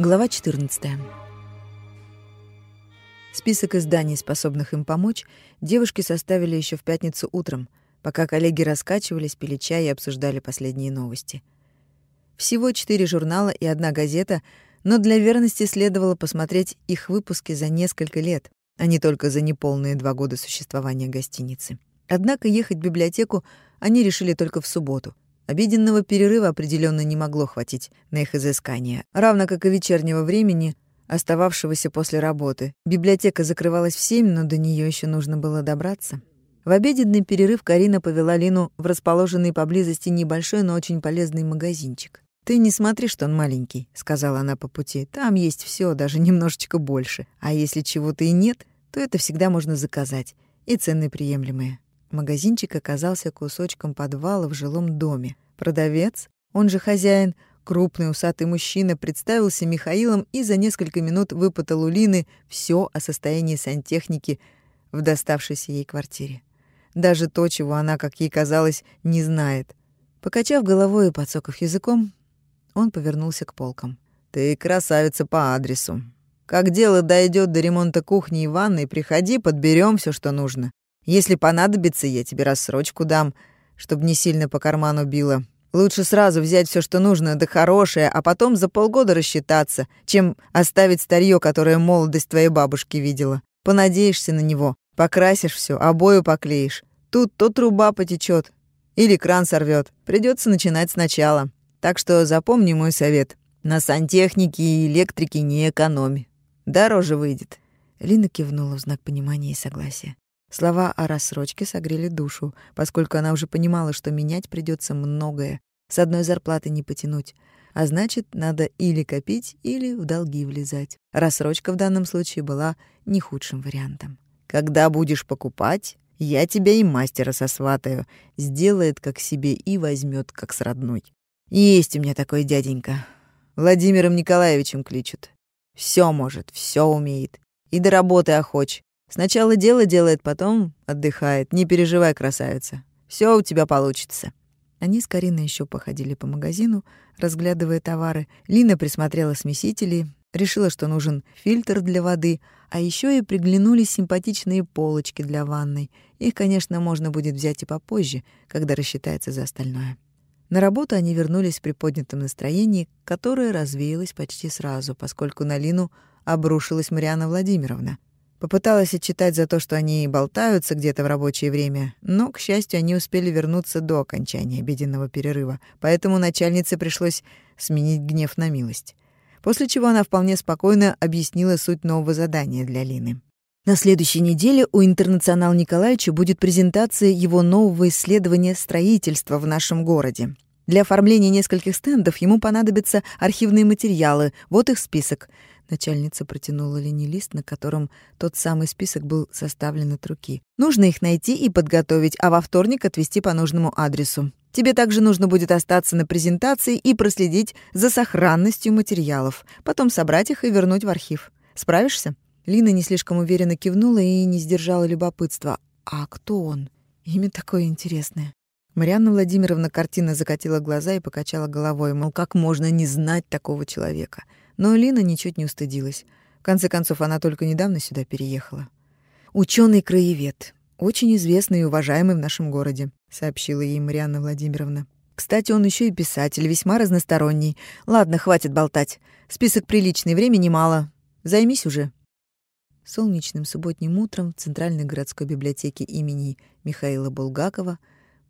Глава 14. Список изданий, способных им помочь, девушки составили еще в пятницу утром, пока коллеги раскачивались, пили чай и обсуждали последние новости. Всего четыре журнала и одна газета, но для верности следовало посмотреть их выпуски за несколько лет, а не только за неполные два года существования гостиницы. Однако ехать в библиотеку они решили только в субботу — Обеденного перерыва определенно не могло хватить на их изыскание, равно как и вечернего времени, остававшегося после работы. Библиотека закрывалась в семь, но до нее еще нужно было добраться. В обеденный перерыв Карина повела Лину в расположенный поблизости небольшой, но очень полезный магазинчик. «Ты не смотри, что он маленький», — сказала она по пути. «Там есть все, даже немножечко больше. А если чего-то и нет, то это всегда можно заказать. И цены приемлемые». Магазинчик оказался кусочком подвала в жилом доме. Продавец, он же хозяин, крупный усатый мужчина, представился Михаилом и за несколько минут выпытал у Лины все о состоянии сантехники в доставшейся ей квартире. Даже то, чего она, как ей казалось, не знает. Покачав головой и подсоков языком, он повернулся к полкам. «Ты красавица по адресу. Как дело дойдет до ремонта кухни и ванной, приходи, подберем все, что нужно. Если понадобится, я тебе рассрочку дам, чтобы не сильно по карману било. Лучше сразу взять все, что нужно, да хорошее, а потом за полгода рассчитаться, чем оставить старье, которое молодость твоей бабушки видела. Понадеешься на него, покрасишь все, обои поклеишь. Тут то труба потечет, или кран сорвет. Придется начинать сначала. Так что запомни мой совет. На сантехнике и электрике не экономи. Дороже выйдет. Лина кивнула в знак понимания и согласия. Слова о рассрочке согрели душу, поскольку она уже понимала, что менять придется многое. С одной зарплаты не потянуть. А значит, надо или копить, или в долги влезать. Рассрочка в данном случае была не худшим вариантом. «Когда будешь покупать, я тебя и мастера сосватаю. Сделает как себе и возьмет как с родной. Есть у меня такой дяденька. Владимиром Николаевичем кличут. Все может, все умеет. И до работы охоч. Сначала дело делает, потом отдыхает. Не переживай, красавица. Все у тебя получится». Они с Кариной еще походили по магазину, разглядывая товары. Лина присмотрела смесители, решила, что нужен фильтр для воды, а еще и приглянулись симпатичные полочки для ванной. Их, конечно, можно будет взять и попозже, когда рассчитается за остальное. На работу они вернулись при поднятом настроении, которое развеялось почти сразу, поскольку на Лину обрушилась Мариана Владимировна — Попыталась отчитать за то, что они болтаются где-то в рабочее время, но, к счастью, они успели вернуться до окончания обеденного перерыва, поэтому начальнице пришлось сменить гнев на милость. После чего она вполне спокойно объяснила суть нового задания для Лины. На следующей неделе у Интернационал Николаевича будет презентация его нового исследования строительства в нашем городе. Для оформления нескольких стендов ему понадобятся архивные материалы. Вот их список. Начальница протянула Лене лист, на котором тот самый список был составлен от руки. «Нужно их найти и подготовить, а во вторник отвезти по нужному адресу. Тебе также нужно будет остаться на презентации и проследить за сохранностью материалов, потом собрать их и вернуть в архив. Справишься?» Лина не слишком уверенно кивнула и не сдержала любопытства. «А кто он? Имя такое интересное». Марианна Владимировна картина закатила глаза и покачала головой, мол, как можно не знать такого человека — но Лина ничуть не устыдилась. В конце концов, она только недавно сюда переехала. ученый краевед очень известный и уважаемый в нашем городе», — сообщила ей Марианна Владимировна. «Кстати, он еще и писатель, весьма разносторонний. Ладно, хватит болтать. Список приличный, времени мало. Займись уже». Солнечным субботним утром в Центральной городской библиотеке имени Михаила Булгакова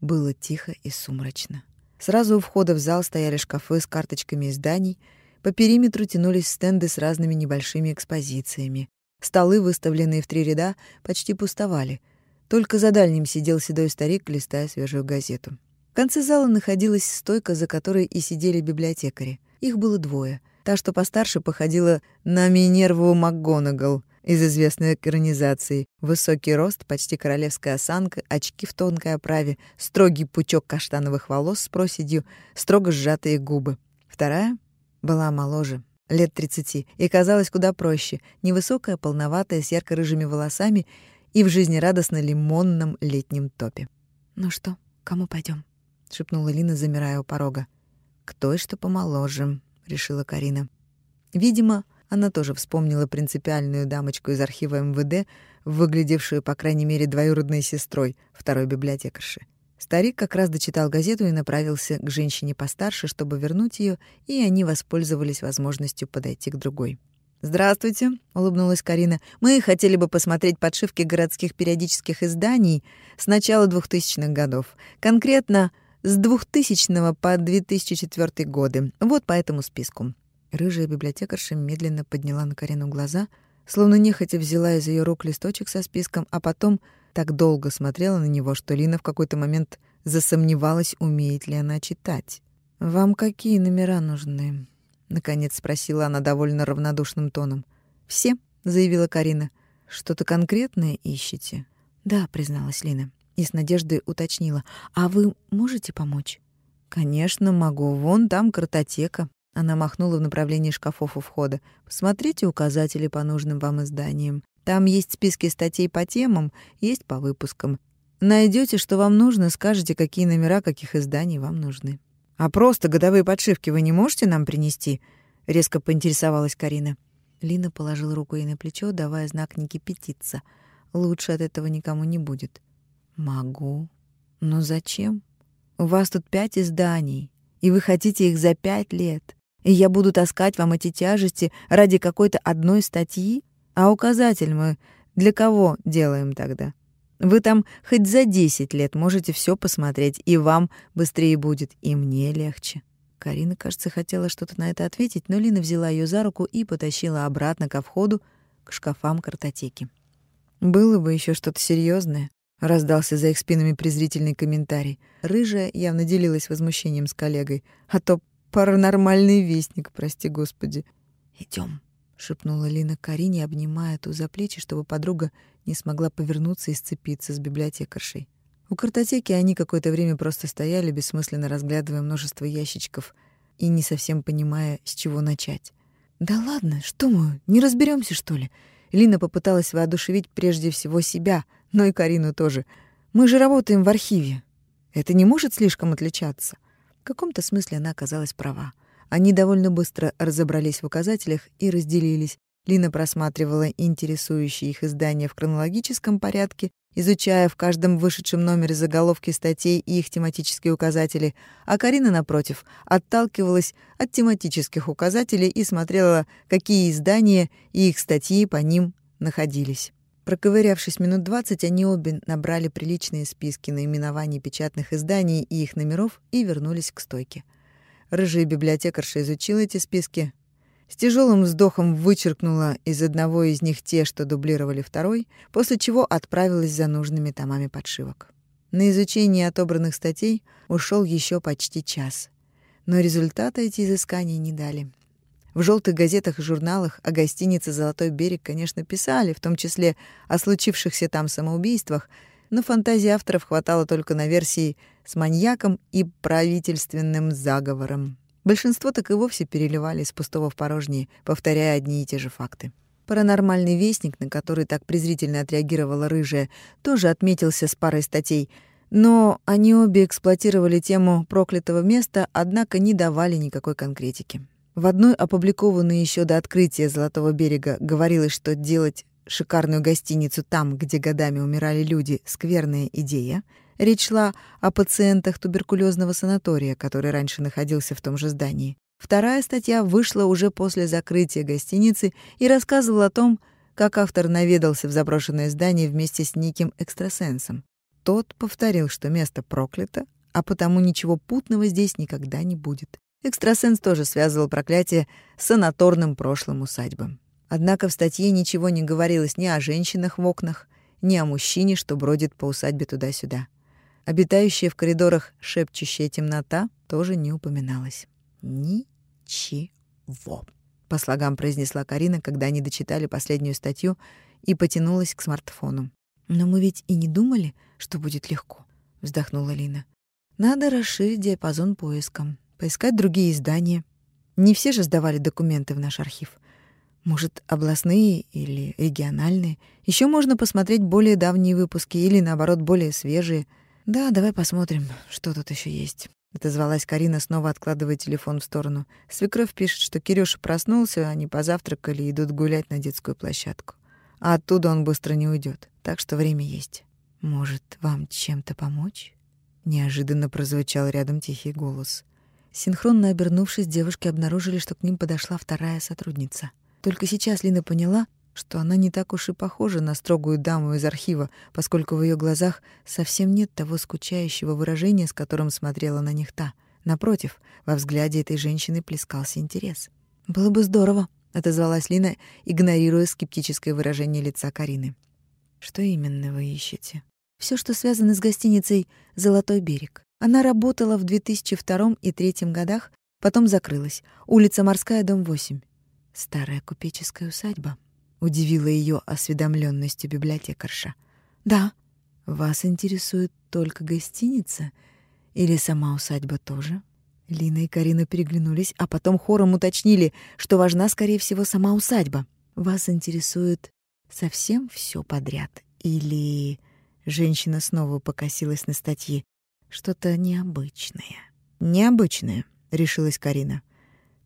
было тихо и сумрачно. Сразу у входа в зал стояли шкафы с карточками изданий — по периметру тянулись стенды с разными небольшими экспозициями. Столы, выставленные в три ряда, почти пустовали. Только за дальним сидел седой старик, листая свежую газету. В конце зала находилась стойка, за которой и сидели библиотекари. Их было двое. Та, что постарше, походила на Минерву МакГонагал из известной экранизации. Высокий рост, почти королевская осанка, очки в тонкой оправе, строгий пучок каштановых волос с проседью, строго сжатые губы. Вторая была моложе, лет 30, и казалась куда проще, невысокая, полноватая, с ярко-рыжими волосами и в жизнерадостно лимонном летнем топе. «Ну что, кому пойдем? шепнула Лина, замирая у порога. «К той, что помоложе», — решила Карина. Видимо, она тоже вспомнила принципиальную дамочку из архива МВД, выглядевшую, по крайней мере, двоюродной сестрой второй библиотекарши. Старик как раз дочитал газету и направился к женщине постарше, чтобы вернуть ее, и они воспользовались возможностью подойти к другой. «Здравствуйте», — улыбнулась Карина. «Мы хотели бы посмотреть подшивки городских периодических изданий с начала 2000-х годов. Конкретно с 2000 по 2004 годы. Вот по этому списку». Рыжая библиотекарша медленно подняла на Карину глаза, словно нехотя взяла из ее рук листочек со списком, а потом так долго смотрела на него, что Лина в какой-то момент засомневалась, умеет ли она читать. «Вам какие номера нужны?» наконец спросила она довольно равнодушным тоном. Все, заявила Карина. Что-то конкретное ищете? Да, призналась Лина и с надеждой уточнила: "А вы можете помочь?" Конечно, могу. Вон там картотека. Она махнула в направлении шкафов у входа. Посмотрите указатели по нужным вам изданиям. Там есть списки статей по темам, есть по выпускам. Найдете, что вам нужно, скажете, какие номера каких изданий вам нужны. «А просто годовые подшивки вы не можете нам принести?» — резко поинтересовалась Карина. Лина положила руку ей на плечо, давая знак не кипятиться. «Лучше от этого никому не будет». «Могу. Но зачем? У вас тут пять изданий, и вы хотите их за пять лет. И я буду таскать вам эти тяжести ради какой-то одной статьи? А указатель мы для кого делаем тогда?» Вы там хоть за десять лет можете все посмотреть, и вам быстрее будет, и мне легче». Карина, кажется, хотела что-то на это ответить, но Лина взяла ее за руку и потащила обратно ко входу к шкафам картотеки. «Было бы еще что-то серьезное, раздался за их спинами презрительный комментарий. Рыжая явно делилась возмущением с коллегой. «А то паранормальный вестник, прости господи». Идем, шепнула Лина Карине, обнимая ту за плечи, чтобы подруга не смогла повернуться и сцепиться с библиотекаршей. У картотеки они какое-то время просто стояли, бессмысленно разглядывая множество ящичков и не совсем понимая, с чего начать. «Да ладно, что мы, не разберемся что ли?» Лина попыталась воодушевить прежде всего себя, но и Карину тоже. «Мы же работаем в архиве. Это не может слишком отличаться». В каком-то смысле она оказалась права. Они довольно быстро разобрались в указателях и разделились. Лина просматривала интересующие их издания в хронологическом порядке, изучая в каждом вышедшем номере заголовки статей и их тематические указатели, а Карина, напротив, отталкивалась от тематических указателей и смотрела, какие издания и их статьи по ним находились. Проковырявшись минут двадцать, они обе набрали приличные списки наименований печатных изданий и их номеров и вернулись к стойке. Рыжая библиотекарша изучила эти списки, с тяжелым вздохом вычеркнула из одного из них те, что дублировали второй, после чего отправилась за нужными томами подшивок. На изучение отобранных статей ушел еще почти час. Но результата эти изыскания не дали. В желтых газетах и журналах о гостинице «Золотой берег», конечно, писали, в том числе о случившихся там самоубийствах, но фантазии авторов хватало только на версии с маньяком и правительственным заговором. Большинство так и вовсе переливали из пустого в порожнее, повторяя одни и те же факты. Паранормальный вестник, на который так презрительно отреагировала рыжая, тоже отметился с парой статей, но они обе эксплуатировали тему проклятого места, однако не давали никакой конкретики. В одной, опубликованной еще до открытия Золотого берега, говорилось, что делать шикарную гостиницу там, где годами умирали люди, скверная идея. Речь шла о пациентах туберкулезного санатория, который раньше находился в том же здании. Вторая статья вышла уже после закрытия гостиницы и рассказывала о том, как автор наведался в заброшенное здание вместе с неким экстрасенсом. Тот повторил, что место проклято, а потому ничего путного здесь никогда не будет. Экстрасенс тоже связывал проклятие с санаторным прошлым усадьбы. Однако в статье ничего не говорилось ни о женщинах в окнах, ни о мужчине, что бродит по усадьбе туда-сюда. Обитающая в коридорах шепчущая темнота тоже не упоминалась. «Ничего», — по слогам произнесла Карина, когда они дочитали последнюю статью и потянулась к смартфону. «Но мы ведь и не думали, что будет легко», — вздохнула Лина. «Надо расширить диапазон поиска, поискать другие издания. Не все же сдавали документы в наш архив. Может, областные или региональные. Еще можно посмотреть более давние выпуски или, наоборот, более свежие. Да, давай посмотрим, что тут еще есть. — отозвалась Карина, снова откладывая телефон в сторону. Свекровь пишет, что Кирюша проснулся, они позавтракали и идут гулять на детскую площадку. А оттуда он быстро не уйдет, так что время есть. «Может, вам чем-то помочь?» Неожиданно прозвучал рядом тихий голос. Синхронно обернувшись, девушки обнаружили, что к ним подошла вторая сотрудница. Только сейчас Лина поняла, что она не так уж и похожа на строгую даму из архива, поскольку в ее глазах совсем нет того скучающего выражения, с которым смотрела на них та. Напротив, во взгляде этой женщины плескался интерес. «Было бы здорово», — отозвалась Лина, игнорируя скептическое выражение лица Карины. «Что именно вы ищете?» Все, что связано с гостиницей «Золотой берег». Она работала в 2002 и 2003 годах, потом закрылась. Улица Морская, дом 8. Старая купеческая усадьба. Удивила ее осведомленностью библиотекарша. Да. Вас интересует только гостиница или сама усадьба тоже? Лина и Карина переглянулись, а потом хором уточнили, что важна, скорее всего, сама усадьба. Вас интересует совсем все подряд или Женщина снова покосилась на статьи. Что-то необычное. Необычное, решилась Карина.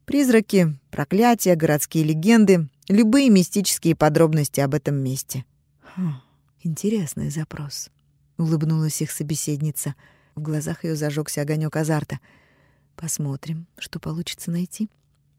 Призраки, проклятия, городские легенды, любые мистические подробности об этом месте. Хм, интересный запрос. Улыбнулась их собеседница. В глазах ее зажегся огонек азарта. Посмотрим, что получится найти.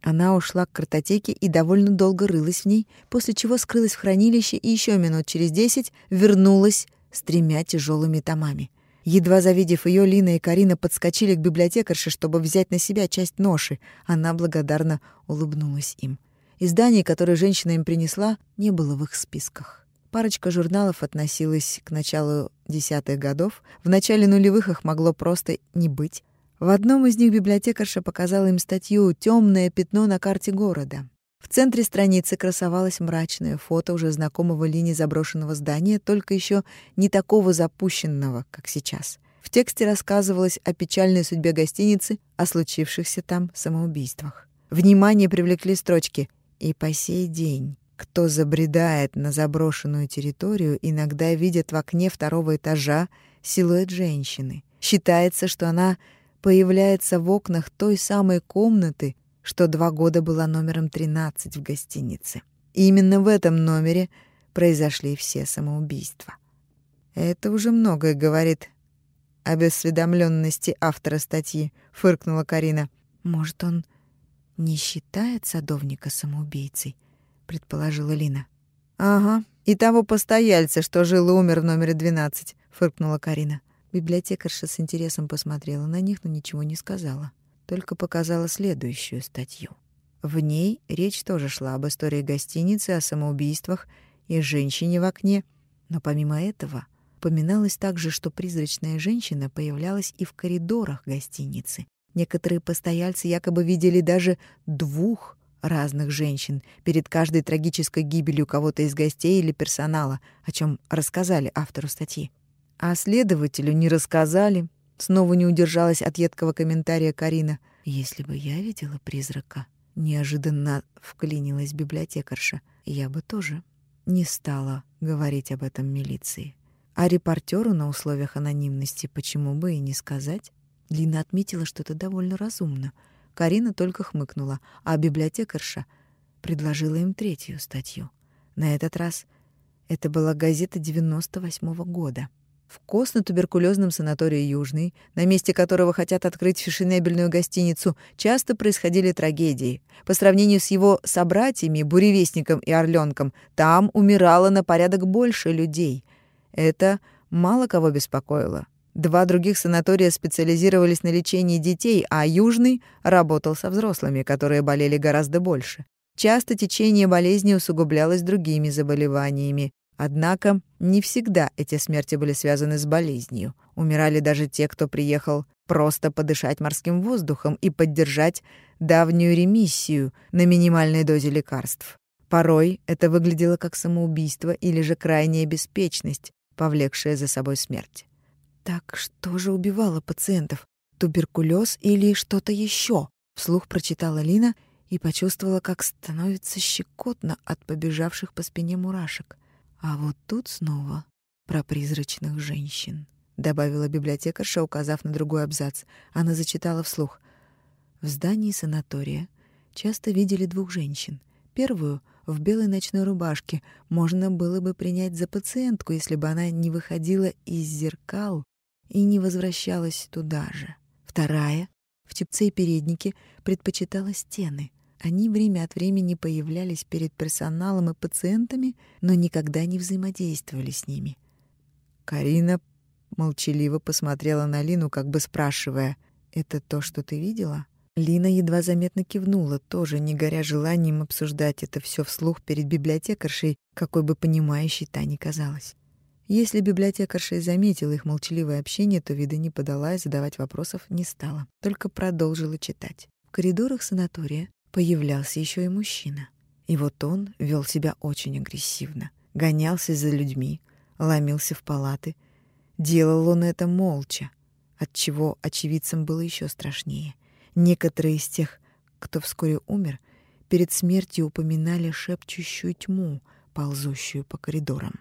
Она ушла к картотеке и довольно долго рылась в ней, после чего скрылась в хранилище и еще минут через десять вернулась с тремя тяжелыми томами. Едва завидев ее, Лина и Карина подскочили к библиотекарше, чтобы взять на себя часть ноши. Она благодарно улыбнулась им. Изданий, которые женщина им принесла, не было в их списках. Парочка журналов относилась к началу десятых годов. В начале нулевых их могло просто не быть. В одном из них библиотекарша показала им статью «Темное пятно на карте города». В центре страницы красовалось мрачное фото уже знакомого линии заброшенного здания, только еще не такого запущенного, как сейчас. В тексте рассказывалось о печальной судьбе гостиницы, о случившихся там самоубийствах. Внимание привлекли строчки «И по сей день». Кто забредает на заброшенную территорию, иногда видит в окне второго этажа силуэт женщины. Считается, что она появляется в окнах той самой комнаты, что два года была номером 13 в гостинице. И именно в этом номере произошли все самоубийства. Это уже многое говорит об осведомленности автора статьи, фыркнула Карина. Может, он не считает садовника самоубийцей, предположила Лина. Ага, и того постояльца, что жил и умер в номере 12, фыркнула Карина. Библиотекарша с интересом посмотрела на них, но ничего не сказала только показала следующую статью. В ней речь тоже шла об истории гостиницы, о самоубийствах и женщине в окне, но помимо этого упоминалось также, что призрачная женщина появлялась и в коридорах гостиницы. Некоторые постояльцы якобы видели даже двух разных женщин перед каждой трагической гибелью кого-то из гостей или персонала, о чем рассказали автору статьи. А следователю не рассказали, Снова не удержалась от едкого комментария Карина. «Если бы я видела призрака», — неожиданно вклинилась библиотекарша, «я бы тоже не стала говорить об этом милиции. А репортеру на условиях анонимности почему бы и не сказать?» Лина отметила, что это довольно разумно. Карина только хмыкнула, а библиотекарша предложила им третью статью. На этот раз это была газета 98 -го года. В костно-туберкулезном санатории «Южный», на месте которого хотят открыть фешенебельную гостиницу, часто происходили трагедии. По сравнению с его собратьями, буревестником и орленком, там умирало на порядок больше людей. Это мало кого беспокоило. Два других санатория специализировались на лечении детей, а «Южный» работал со взрослыми, которые болели гораздо больше. Часто течение болезни усугублялось другими заболеваниями. Однако не всегда эти смерти были связаны с болезнью. Умирали даже те, кто приехал просто подышать морским воздухом и поддержать давнюю ремиссию на минимальной дозе лекарств. Порой это выглядело как самоубийство или же крайняя беспечность, повлекшая за собой смерть. Так что же убивало пациентов? Туберкулез или что-то еще? Вслух прочитала Лина и почувствовала, как становится щекотно от побежавших по спине мурашек. А вот тут снова про призрачных женщин. — добавила библиотекарша, указав на другой абзац. Она зачитала вслух. В здании санатория часто видели двух женщин. Первую — в белой ночной рубашке. Можно было бы принять за пациентку, если бы она не выходила из зеркал и не возвращалась туда же. Вторая — в чепце и переднике предпочитала стены. Они время от времени появлялись перед персоналом и пациентами, но никогда не взаимодействовали с ними. Карина молчаливо посмотрела на Лину, как бы спрашивая, «Это то, что ты видела?» Лина едва заметно кивнула, тоже не горя желанием обсуждать это все вслух перед библиотекаршей, какой бы понимающей та ни казалась. Если библиотекарша и заметила их молчаливое общение, то вида не подала и задавать вопросов не стала, только продолжила читать. В коридорах санатория появлялся еще и мужчина. И вот он вел себя очень агрессивно, гонялся за людьми, ломился в палаты. Делал он это молча, отчего очевидцам было еще страшнее — Некоторые из тех, кто вскоре умер, перед смертью упоминали шепчущую тьму, ползущую по коридорам.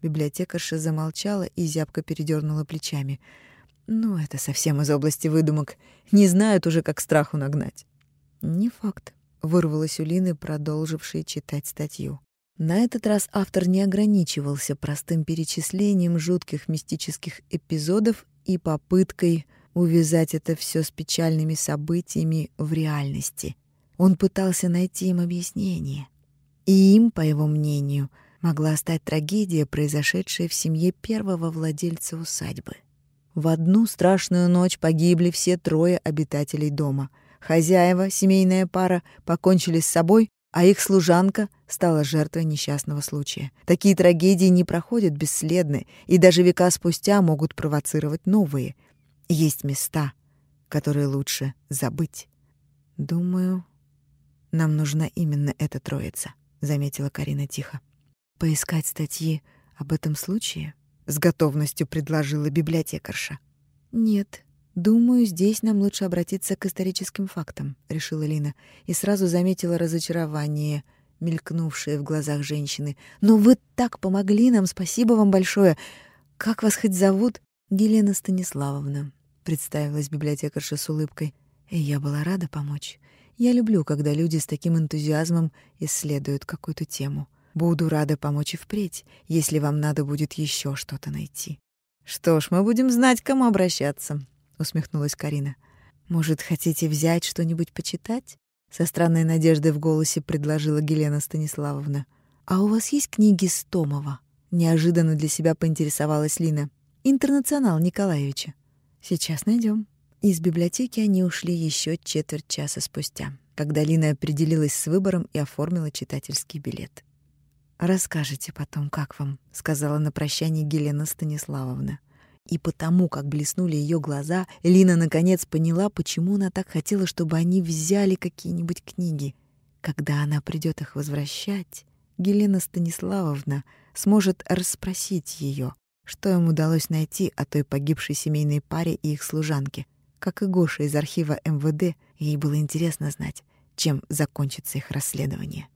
Библиотекарша замолчала и зябко передернула плечами. «Ну, это совсем из области выдумок. Не знают уже, как страху нагнать». «Не факт», — вырвалась у Лины, продолжившей читать статью. На этот раз автор не ограничивался простым перечислением жутких мистических эпизодов и попыткой увязать это все с печальными событиями в реальности. Он пытался найти им объяснение. И им, по его мнению, могла стать трагедия, произошедшая в семье первого владельца усадьбы. В одну страшную ночь погибли все трое обитателей дома. Хозяева, семейная пара, покончили с собой, а их служанка стала жертвой несчастного случая. Такие трагедии не проходят бесследно и даже века спустя могут провоцировать новые — есть места, которые лучше забыть. Думаю, нам нужна именно эта троица, заметила Карина тихо. Поискать статьи об этом случае с готовностью предложила библиотекарша. Нет, думаю, здесь нам лучше обратиться к историческим фактам, решила Лина и сразу заметила разочарование, мелькнувшее в глазах женщины. Но вы так помогли нам, спасибо вам большое. Как вас хоть зовут? Елена Станиславовна, представилась библиотекарша с улыбкой. И я была рада помочь. Я люблю, когда люди с таким энтузиазмом исследуют какую-то тему. Буду рада помочь и впредь, если вам надо будет еще что-то найти. Что ж, мы будем знать, кому обращаться, усмехнулась Карина. Может, хотите взять что-нибудь почитать? Со странной надеждой в голосе предложила Елена Станиславовна. А у вас есть книги Стомова? Неожиданно для себя поинтересовалась Лина. Интернационал Николаевича. Сейчас найдем. Из библиотеки они ушли еще четверть часа спустя, когда Лина определилась с выбором и оформила читательский билет. «Расскажете потом, как вам», — сказала на прощание Елена Станиславовна. И потому, как блеснули ее глаза, Лина наконец поняла, почему она так хотела, чтобы они взяли какие-нибудь книги. Когда она придет их возвращать, Елена Станиславовна сможет расспросить ее, что им удалось найти о той погибшей семейной паре и их служанке. Как и Гоша из архива МВД, ей было интересно знать, чем закончится их расследование.